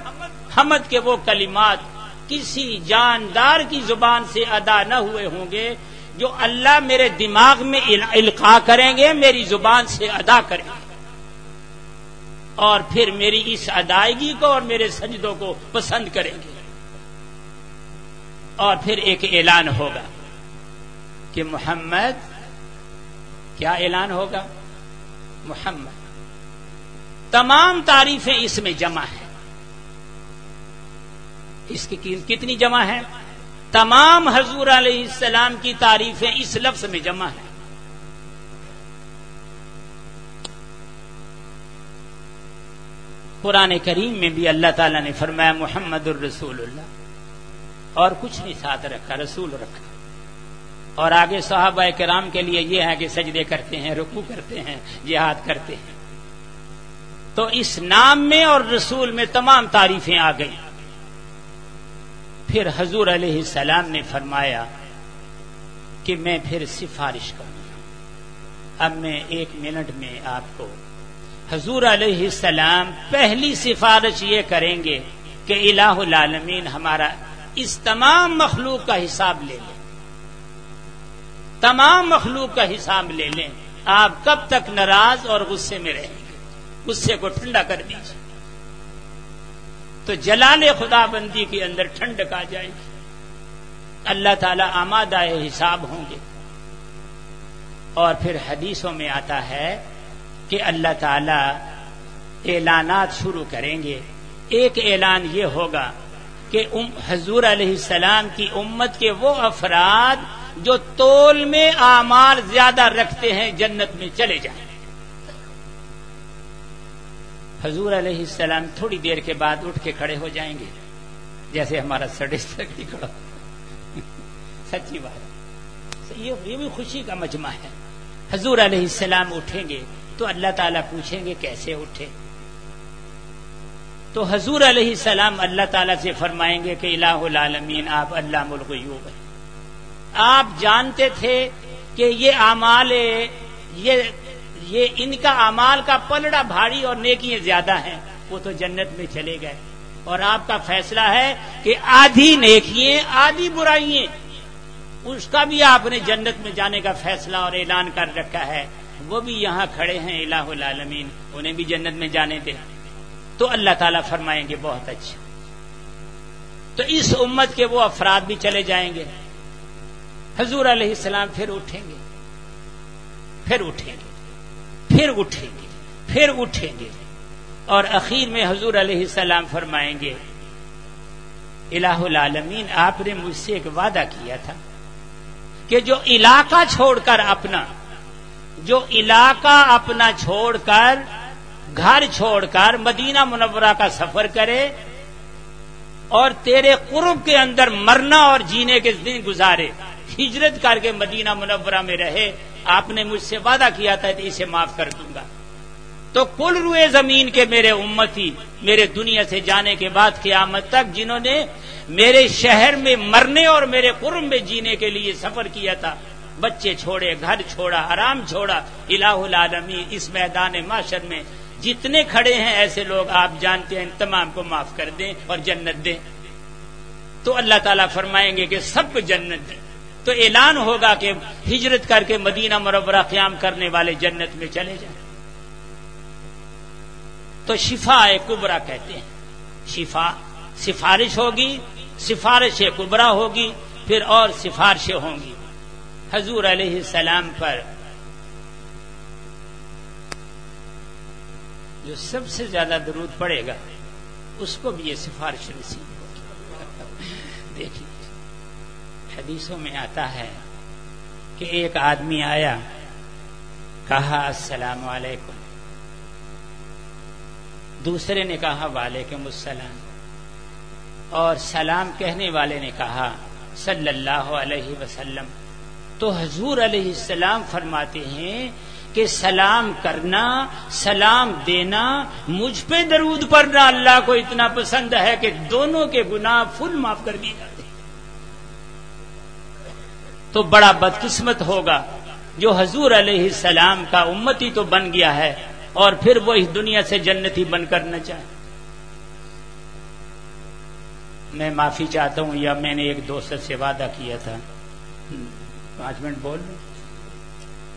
حمد کے وہ کلمات کسی جاندار کی زبان سے ادا نہ ہوئے ہوں گے جو اللہ میرے دماغ میں القاع کریں گے، میری زبان سے ادا کریں گے۔ اور پھر میری اس ادائیگی کو اور میرے سجدوں کو پسند کریں گے۔ اور پھر ایک اعلان ہوگا کہ محمد، کیا اعلان ہوگا؟ محمد۔ تمام تعریفیں اس میں جمع ہیں۔ اس کی کتنی جمع ہے؟ تمام حضور علیہ السلام کی تعریفیں اس لفظ میں جمع ہیں۔ قرآن کریم میں بھی اللہ تعالیٰ نے فرمایا، محمد الرسول اللہ۔ اور کچھ نہیں، ساتھ رکھا، رسول رکھا۔ اور آگے صحابہ کرام کے لیے یہ ہے کہ سجدے کرتے ہیں رکو کرتے ہیں، جہاد کرتے ہیں۔ تو اس نام میں اور رسول میں تمام تعریفیں آ گئیں۔ پھر حضور علیہ السلام نے فرمایا کہ میں پھر سفارش کروں گا۔ اب میں ایک منٹ میں آپ کو حضور علیہ السلام پہلی سفارش یہ کریں گے کہ الہ العالمین ہمارا اس تمام مخلوق کا حساب لے لیں۔ تمام مخلوق کا حساب لے لیں۔ آپ کب تک ناراض اور غصے میں رہیں گے؟ غصے کو ٹھنڈا کر دیجیے تو جلال خدا بندی کے اندر ٹھنڈک آ جائے گی۔ اللہ تعالی آمادہ حساب ہوں گے۔ اور پھر حدیثوں میں آتا ہے کہ اللہ تعالی اعلانات شروع کریں گے۔ ایک اعلان یہ ہوگا کہ حضور علیہ السلام کی امت کے وہ افراد جو تول میں اعمال زیادہ رکھتے ہیں جنت میں چلے جائیں۔ حضور علیہ السلام تھوڑی دیر کے بعد اٹھ کے کھڑے ہو جائیں گے۔ جیسے ہمارا سڈے کھڑا سچی بات۔ یہ بھی خوشی کا مجمع ہے۔ حضور علیہ السلام اٹھیں گے تو اللہ تعالیٰ پوچھیں گے کیسے اٹھے۔ تو حضور علیہ السلام اللہ تعالیٰ سے فرمائیں گے کہ الہ العالمین، آپ اللہ ملغیوب ہیں۔ آپ جانتے تھے کہ یہ اعمال، یہ یہ ان کا امال کا پلڑا بھاری اور نیکیاں زیادہ ہیں۔ وہ تو جنت میں چلے گئے۔ اور آپ کا فیصلہ ہے کہ آدھی نیکیے آدھی برائیے اس کا بھی آپ نے جنت میں جانے کا فیصلہ اور اعلان کر رکھا ہے۔ وہ بھی یہاں کھڑے ہیں الہ العالمین۔ انہیں بھی جنت میں جانے دے تو اللہ تعالیٰ فرمائیں گے بہت اچھا۔ تو اس امت کے وہ افراد بھی چلے جائیں گے۔ حضور علیہ السلام پھر اٹھیں گے۔ پھر اٹھیں گے۔ پھر اٹھیں گے، پھر اٹھیں گے۔ اور اخیر میں حضور علیہ السلام فرمائیں گے، الہ العالمین، آپ نے مجھ سے ایک وعدہ کیا تھا کہ جو علاقہ چھوڑ کر اپنا، جو علاقہ اپنا چھوڑ کر، گھر چھوڑ کر مدینہ منورہ کا سفر کرے اور تیرے قرب کے اندر مرنا اور جینے کے دن گزارے، ہجرت کر کے مدینہ منورہ میں رہے آپ نے مجھ سے وعدہ کیا تھا کہ اسے معاف کر دوں گا۔ تو کل روئے زمین کے میرے امتی، میرے دنیا سے جانے کے بعد قیامت تک جنہوں نے میرے شہر میں مرنے اور میرے قرم میں جینے کے لیے سفر کیا تھا، بچے چھوڑے، گھر چھوڑا آرام چھوڑا، الہ العالمی اس میدان معاشر میں جتنے کھڑے ہیں، ایسے لوگ آپ جانتے ہیں تمام کو معاف کر دیں اور جنت دیں۔ تو اللہ تعالیٰ فرمائیں گے کہ سب کو جنت دیں۔ تو اعلان ہوگا کہ ہجرت کر کے مدینہ مربرہ قیام کرنے والے جنت میں چلے جائیں۔ تو شفا کبرا کہتے ہیں۔ شفا سفارش ہوگی، سفارش کبرا ہوگی، پھر اور سفارشیں ہوں گی۔ حضور علیہ السلام پر جو سب سے زیادہ درود پڑے گا، اس کو بھی یہ سفارش نصیب حدیثوں میں آتا ہے کہ ایک آدمی آیا، کہا، السلام علیکم. دوسرے نے کہا، وعلیکم السلام. اور سلام کہنے والے نے کہا، صلی اللہ علیہ وسلم. تو حضور علیہ السلام فرماتے ہیں کہ سلام کرنا، سلام دینا مجھ پہ درود پڑنا اللہ کو اتنا پسند ہے کہ دونوں کے گناہ فل معاف کر دیے جاتے تو بڑا بدقسمت ہوگا۔ جو حضور علیہ السلام کا امتی تو بن گیا ہے اور پھر وہ اس دنیا سے جنتی بن کر نہ چاہے میں معافی چاہتا ہوں، یا میں نے ایک دوست سے وعدہ کیا تھا۔ پانچ منٹ بول۔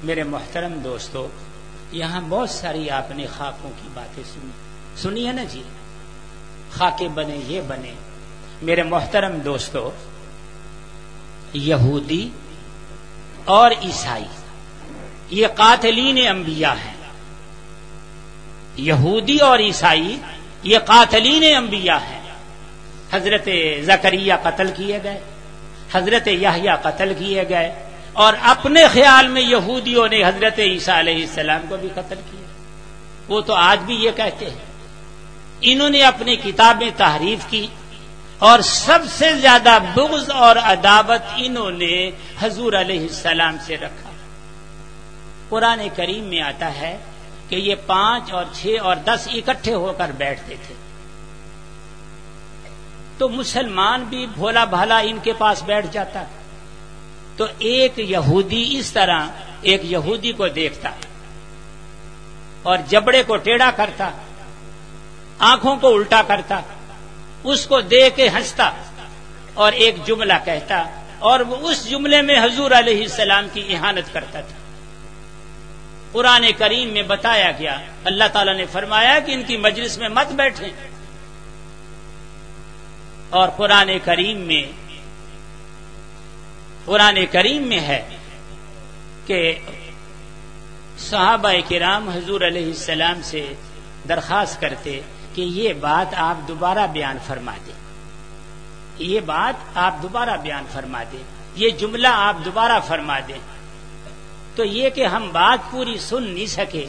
میرے محترم دوستو، یہاں بہت ساری آپ نے خاکوں کی باتیں سنی۔ سنی ہے نا جی خاکے بنے، یہ بنے۔ میرے محترم دوستو یہودی اور عیسائی، یہ قاتلین انبیاء ہیں۔ یہودی اور عیسائی، یہ قاتلین انبیاء ہیں۔ حضرت زکریہ قتل کیے گئے، حضرت یاہیا قتل کیے گئے، اور اپنے خیال میں یہودیوں نے حضرت عیسیٰ علیہ السلام کو بھی قتل کیا۔ وہ تو آج بھی یہ کہتے ہیں۔ انہوں نے اپنی کتابیں تحریف کی اور سب سے زیادہ بغض اور عدابت انہوں نے حضور علیہ السلام سے رکھا۔ قرآن کریم میں آتا ہے کہ یہ پانچ اور چھ اور دس اکٹھے ہو کر بیٹھتے تھے۔ تو مسلمان بھی بھولا بھالا ان کے پاس بیٹھ جاتا۔ تو ایک یہودی اس طرح ایک یہودی کو دیکھتا اور جبڑے کو ٹیڑھا کرتا، آنکھوں کو الٹا کرتا۔ اس کو دے کے ہنستا اور ایک جملہ کہتا اور وہ اس جملے میں حضور علیہ السلام کی احانت کرتا تھا۔ قرآن کریم میں بتایا گیا، اللہ تعالی نے فرمایا کہ ان کی مجلس میں مت بیٹھے اور قرآن کریم میں، قرآن کریم میں ہے کہ صحابہ کرام حضور علیہ السلام سے درخواست کرتے کہ یہ بات آپ دوبارہ بیان فرما دیں۔ یہ بات آپ دوبارہ بیان فرما دیں۔ یہ جملہ آپ دوبارہ فرما دیں۔ تو یہ کہ ہم بات پوری سن نہیں سکے۔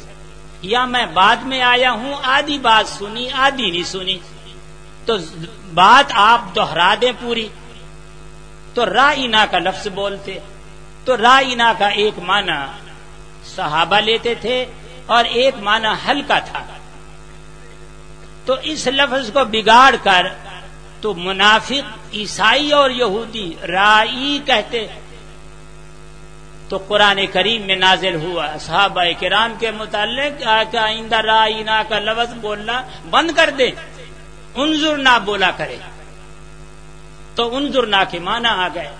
یا میں بعد میں آیا ہوں، آدھی بات سنی، آدھی نہیں سنی۔ تو بات آپ دوہرا دیں پوری۔ تو رائنا کا لفظ بولتے، تو رائنا کا ایک معنی صحابہ لیتے تھے اور ایک معنی ہلکا تھا۔ تو اس لفظ کو بگاڑ کر تو منافق عیسائی اور یہودی رائی کہتے تو قرآن کریم میں نازل ہوا۔ صحابہ کرام کے متعلق آئندہ رائنا کا لفظ بولنا بند کر دے۔ انظر نہ بولا کرے۔ تو انظر نہ کے معنی آ گئے۔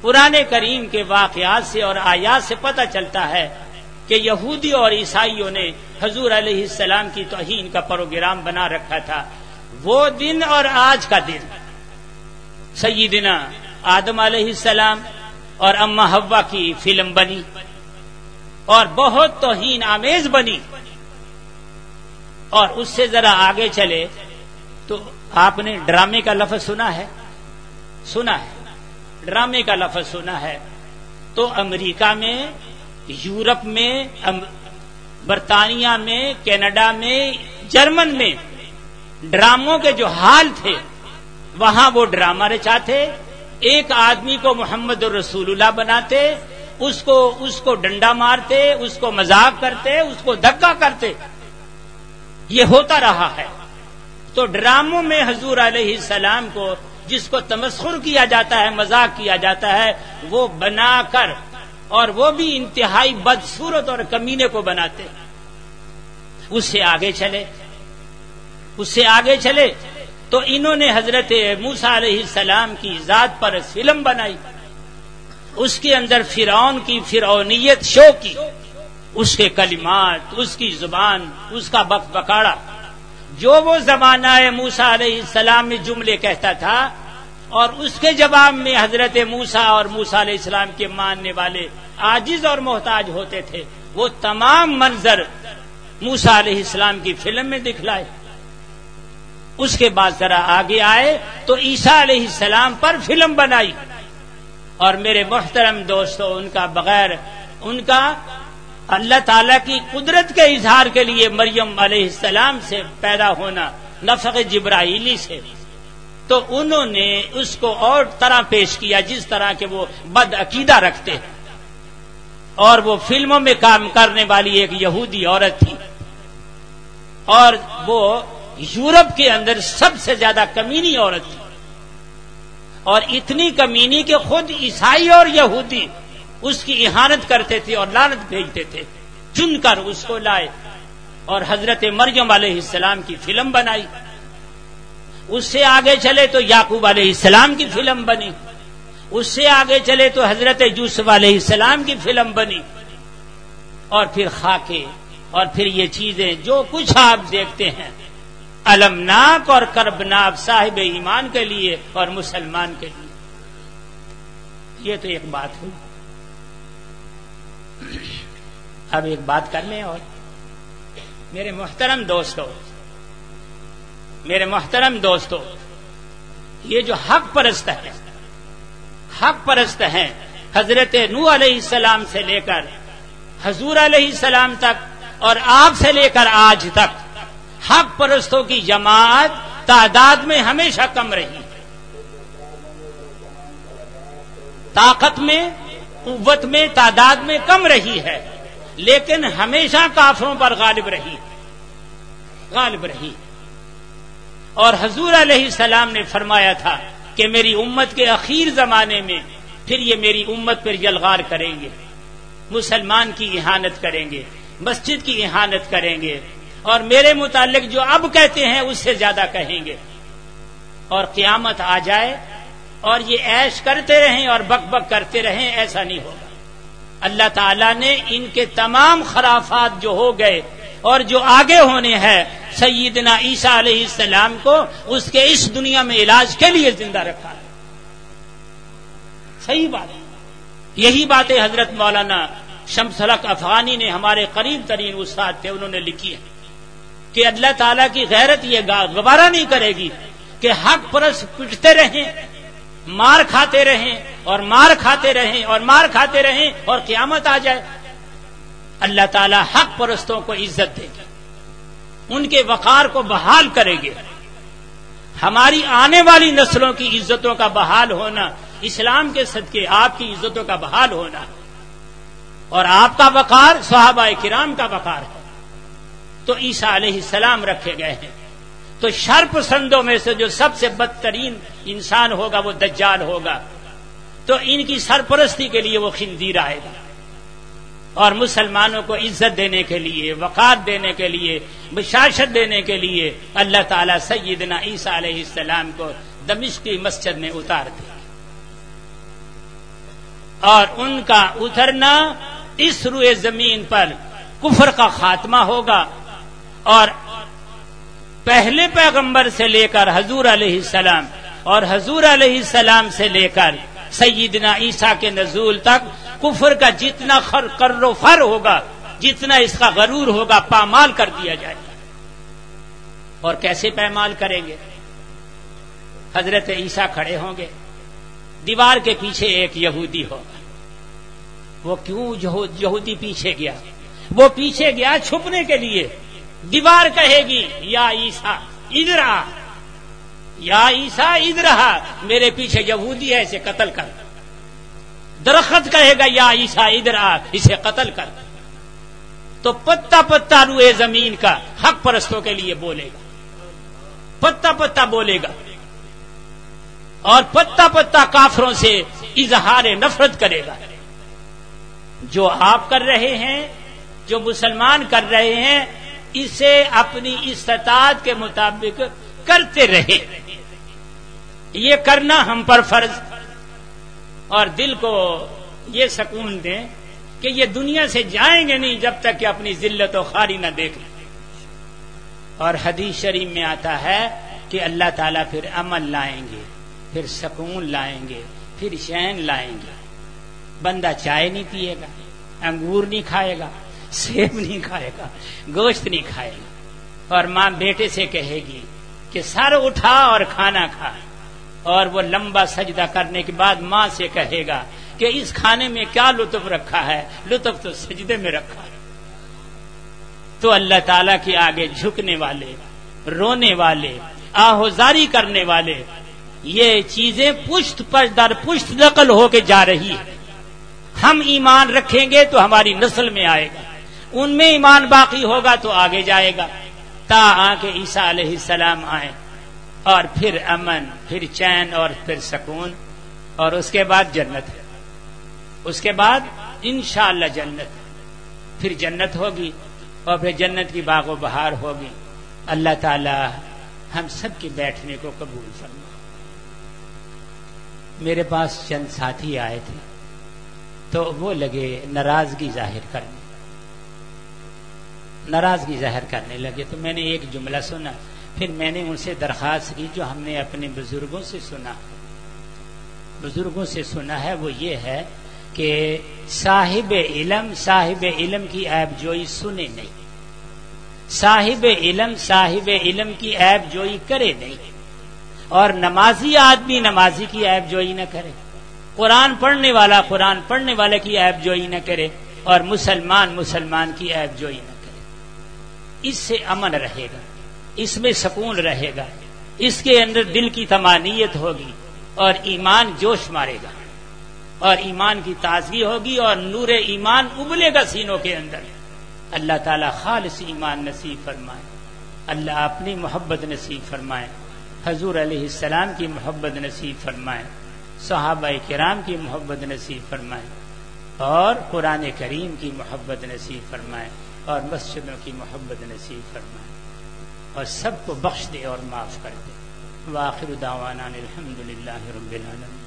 پرانے کریم کے واقعات سے اور آیات سے پتہ چلتا ہے کہ یہودی اور عیسائیوں نے حضور علیہ السلام کی توہین کا پروگرام بنا رکھا تھا۔ وہ دن اور آج کا دن۔ سیدنا آدم علیہ السلام اور اما ہوا کی فلم بنی اور بہت توہین آمیز بنی۔ اور اس سے ذرا آگے چلے تو آپ نے ڈرامے کا لفظ سنا ہے۔ سنا ہے۔ ڈرامے کا لفظ سنا ہے۔ تو امریکہ میں یورپ میں برطانیہ میں، کینیڈا میں، جرمن میں ڈراموں کے جو حال تھے، وہاں وہ ڈرامہ رچاتے ایک آدمی کو محمد الرسول اللہ بناتے، اس کو اس کو ڈنڈا مارتے، اس کو مذاق کرتے، اس کو دھکا کرتے۔ یہ ہوتا رہا ہے۔ تو ڈراموں میں حضور علیہ السلام کو جس کو تمسخر کیا جاتا ہے، مذاق کیا جاتا ہے، وہ بنا کر اور وہ بھی انتہائی بدسورت اور کمینے کو بناتے اس سے آگے چلے۔ اس سے آگے چلے۔ تو انہوں نے حضرت موسا علیہ السلام کی ذات پر فلم بنائی۔ اس کے اندر فرعون کی فرعونیت شو کی۔ اس کے کلمات، اس کی زبان، اس کا بک بکاڑا جو وہ زمانہ موسا علیہ السلام میں جملے کہتا تھا اور اس کے جواب میں حضرت موسا اور موسا علیہ السلام کے ماننے والے آجز اور محتاج ہوتے تھے۔ وہ تمام منظر موسا علیہ السلام کی فلم میں دکھلائے۔ اس کے بعد ذرا آگے آئے تو عیسیٰ علیہ السلام پر فلم بنائی۔ اور میرے محترم دوستوں ان کا بغیر، ان کا اللہ تعالی کی قدرت کے اظہار کے لیے مریم علیہ السلام سے پیدا ہونا، نفق جبرائیلی سے۔ تو انہوں نے اس کو اور طرح پیش کیا جس طرح کے وہ بد عقیدہ رکھتے ہیں۔ اور وہ فلموں میں کام کرنے والی ایک یہودی عورت تھی۔ اور وہ یورپ کے اندر سب سے زیادہ کمینی عورت تھی۔ اور اتنی کمینی کہ خود عیسائی اور یہودی اس کی احانت کرتے تھے اور لانت بھیجتے تھے۔ چن کر اس کو لائے اور حضرت مریم علیہ السلام کی فلم بنائی۔ اس سے آگے چلے تو یعقوب علیہ السلام کی فلم بنی۔ اس سے آگے چلے تو حضرت یوسف علیہ السلام کی فلم بنی۔ اور پھر خاکے، اور پھر یہ چیزیں جو کچھ آپ دیکھتے ہیں۔ المناک اور کربناک صاحب ایمان کے لیے اور مسلمان کے لیے۔ یہ تو ایک بات ہوئی۔ اب ایک بات کر لیں اور۔ میرے محترم دوستو میرے محترم دوستو، یہ جو حق پرست ہے حق پرست ہیں حضرت نو علیہ السلام سے لے کر حضور علیہ السلام تک اور آپ سے لے کر آج تک، حق پرستوں کی جماعت تعداد میں ہمیشہ کم رہی۔ طاقت میں، قوت میں، تعداد میں کم رہی ہے، لیکن ہمیشہ کافروں پر غالب رہی غالب رہی۔ اور حضور علیہ السلام نے فرمایا تھا کہ میری امت کے اخیر زمانے میں پھر یہ میری امت پر یلغار کریں گے۔ مسلمان کی احانت کریں گے، مسجد کی احانت کریں گے۔ اور میرے متعلق جو اب کہتے ہیں، اس سے زیادہ کہیں گے۔ اور قیامت آ جائے اور یہ ایش کرتے رہیں اور بک بک کرتے رہیں، ایسا نہیں ہوگا۔ اللہ تعالیٰ نے ان کے تمام خرافات جو ہو گئے اور جو آگے ہونے ہیں، سیدنا عیسیٰ علیہ السلام کو اس کے اس دنیا میں علاج کے لیے زندہ رکھا۔ ہے صحیح بات ہے۔ یہی باتیں حضرت مولانا شمسلک افغانی نے ہمارے قریب ترین استاد تھے، انہوں نے لکھی ہے کہ اللہ تعالیٰ کی غیرت یہ گبارہ نہیں کرے گی کہ حق پرس پٹتے رہیں، مار کھاتے رہیں اور مار کھاتے رہیں اور مار کھاتے رہیں اور قیامت آ جائے۔ اللہ تعالی حق پرستوں کو عزت دے گی ان کے وقار کو بحال کرے گے۔ ہماری آنے والی نسلوں کی عزتوں کا بحال ہونا، اسلام کے صدقے، آپ کی عزتوں کا بحال ہونا۔ اور آپ کا وقار، صحابہ کرام کا وقار ہے۔ تو عیسیٰ علیہ السلام رکھے گئے ہیں۔ تو شرپ سندوں میں سے جو سب سے بدترین انسان ہوگا، وہ دجال ہوگا۔ تو ان کی سرپرستی کے لیے وہ خنزیر آئے گا۔ اور مسلمانوں کو عزت دینے کے لیے، وقار دینے کے لیے بشاشت دینے کے لیے اللہ تعالیٰ سیدنا عیسیٰ علیہ السلام کو دمشق کی مسجد میں اتار دے۔ اور ان کا اترنا اس روئے زمین پر کفر کا خاتمہ ہوگا۔ اور پہلے پیغمبر سے لے کر حضور علیہ السلام اور حضور علیہ السلام سے لے کر سیدنا عیسیٰ کے نزول تک کفر کا جتنا خر کر و فر ہوگا، جتنا اس کا غرور ہوگا، پامال کر دیا جائے گا۔ اور کیسے پیمال کریں گے؟ حضرت عیسیٰ کھڑے ہوں گے۔ دیوار کے پیچھے ایک یہودی ہوگا۔ وہ کیوں یہودی پیچھے گیا؟ وہ پیچھے گیا چھپنے کے لیے۔ دیوار کہے گی، یا عیسا ادھر آ یا عیسا ادھر آ میرے پیچھے یہودی ہے، اسے قتل کر۔ درخت کہے گا، یا عیسا ادھر آ، اسے قتل کر۔ تو پتا پتا روئے زمین کا حق پرستوں کے لیے بولے گا۔ پتا پتا بولے گا۔ اور پتا پتا کافروں سے اظہار نفرت کرے گا۔ جو آپ کر رہے ہیں، جو مسلمان کر رہے ہیں، اسے اپنی استطاعت کے مطابق کرتے رہے۔ یہ کرنا ہم پر فرض اور دل کو یہ سکون دیں کہ یہ دنیا سے جائیں گے نہیں جب تک کہ اپنی ذلت و خاری نہ دیکھ لیں۔ اور حدیث شریف میں آتا ہے کہ اللہ تعالیٰ پھر عمل لائیں گے، پھر سکون لائیں گے، پھر شین لائیں گے۔ بندہ چائے نہیں پیے گا، انگور نہیں کھائے گا، سیب نہیں کھائے گا، گوشت نہیں کھائے گا۔ اور ماں بیٹے سے کہے گی کہ سر اٹھا اور کھانا کھا۔ اور وہ لمبا سجدہ کرنے کے بعد ماں سے کہے گا کہ اس کھانے میں کیا لطف رکھا ہے؟ لطف تو سجدے میں رکھا ہے۔ تو اللہ تعالی کے آگے جھکنے والے، رونے والے آہوزاری کرنے والے، یہ چیزیں پشت پر در پشت نقل ہو کے جا رہی ہے ہم ایمان رکھیں گے تو ہماری نسل میں آئے گا۔ ان میں ایمان باقی ہوگا تو آگے جائے گا۔ تا آ کے عیسیٰ علیہ السلام آئے۔ اور پھر امن، پھر چین اور پھر سکون، اور اس کے بعد جنت ہے۔ اس کے بعد انشاءاللہ جنت پھر جنت ہوگی اور پھر جنت کی باغ و بہار ہوگی۔ اللہ تعالی ہم سب کے بیٹھنے کو قبول فرما میرے پاس چند ساتھی آئے تھے، تو وہ لگے ناراضگی ظاہر کرنے۔ ناراضگی ظاہر کرنے لگے تو میں نے ایک جملہ سنا۔ پھر میں نے ان سے درخواست کی جو ہم نے اپنے بزرگوں سے سنا۔ بزرگوں سے سنا ہے وہ یہ ہے کہ صاحب علم صاحب علم کی ایب جوئی سنے نہیں۔ صاحب علم صاحب علم کی ایب جوئی کرے نہیں۔ اور نمازی آدمی نمازی کی ایب جوئی نہ کرے۔ قرآن پڑھنے والا قرآن پڑھنے والے کی ایب جوئی نہ کرے اور مسلمان مسلمان کی ایب جوئی نہ کرے۔ اس سے امن رہے گا۔ اس میں سکون رہے گا۔ اس کے اندر دل کی تمانیت ہوگی اور ایمان جوش مارے گا۔ اور ایمان کی تازگی ہوگی اور نور ایمان ابلے گا سینوں کے اندر۔ اللہ تعالی خالص ایمان نصیب فرمائے۔ اللہ اپنی محبت نصیب فرمائے۔ حضور علیہ السلام کی محبت نصیب فرمائے۔ صحابہ کرام کی محبت نصیب فرمائے۔ اور قرآن کریم کی محبت نصیب فرمائے۔ اور مسجدوں کی محبت نصیب فرمائے۔ اور سب کو بخش دے اور معاف کر دے۔ واخر دعوانا الحمد للہ رب العالمین۔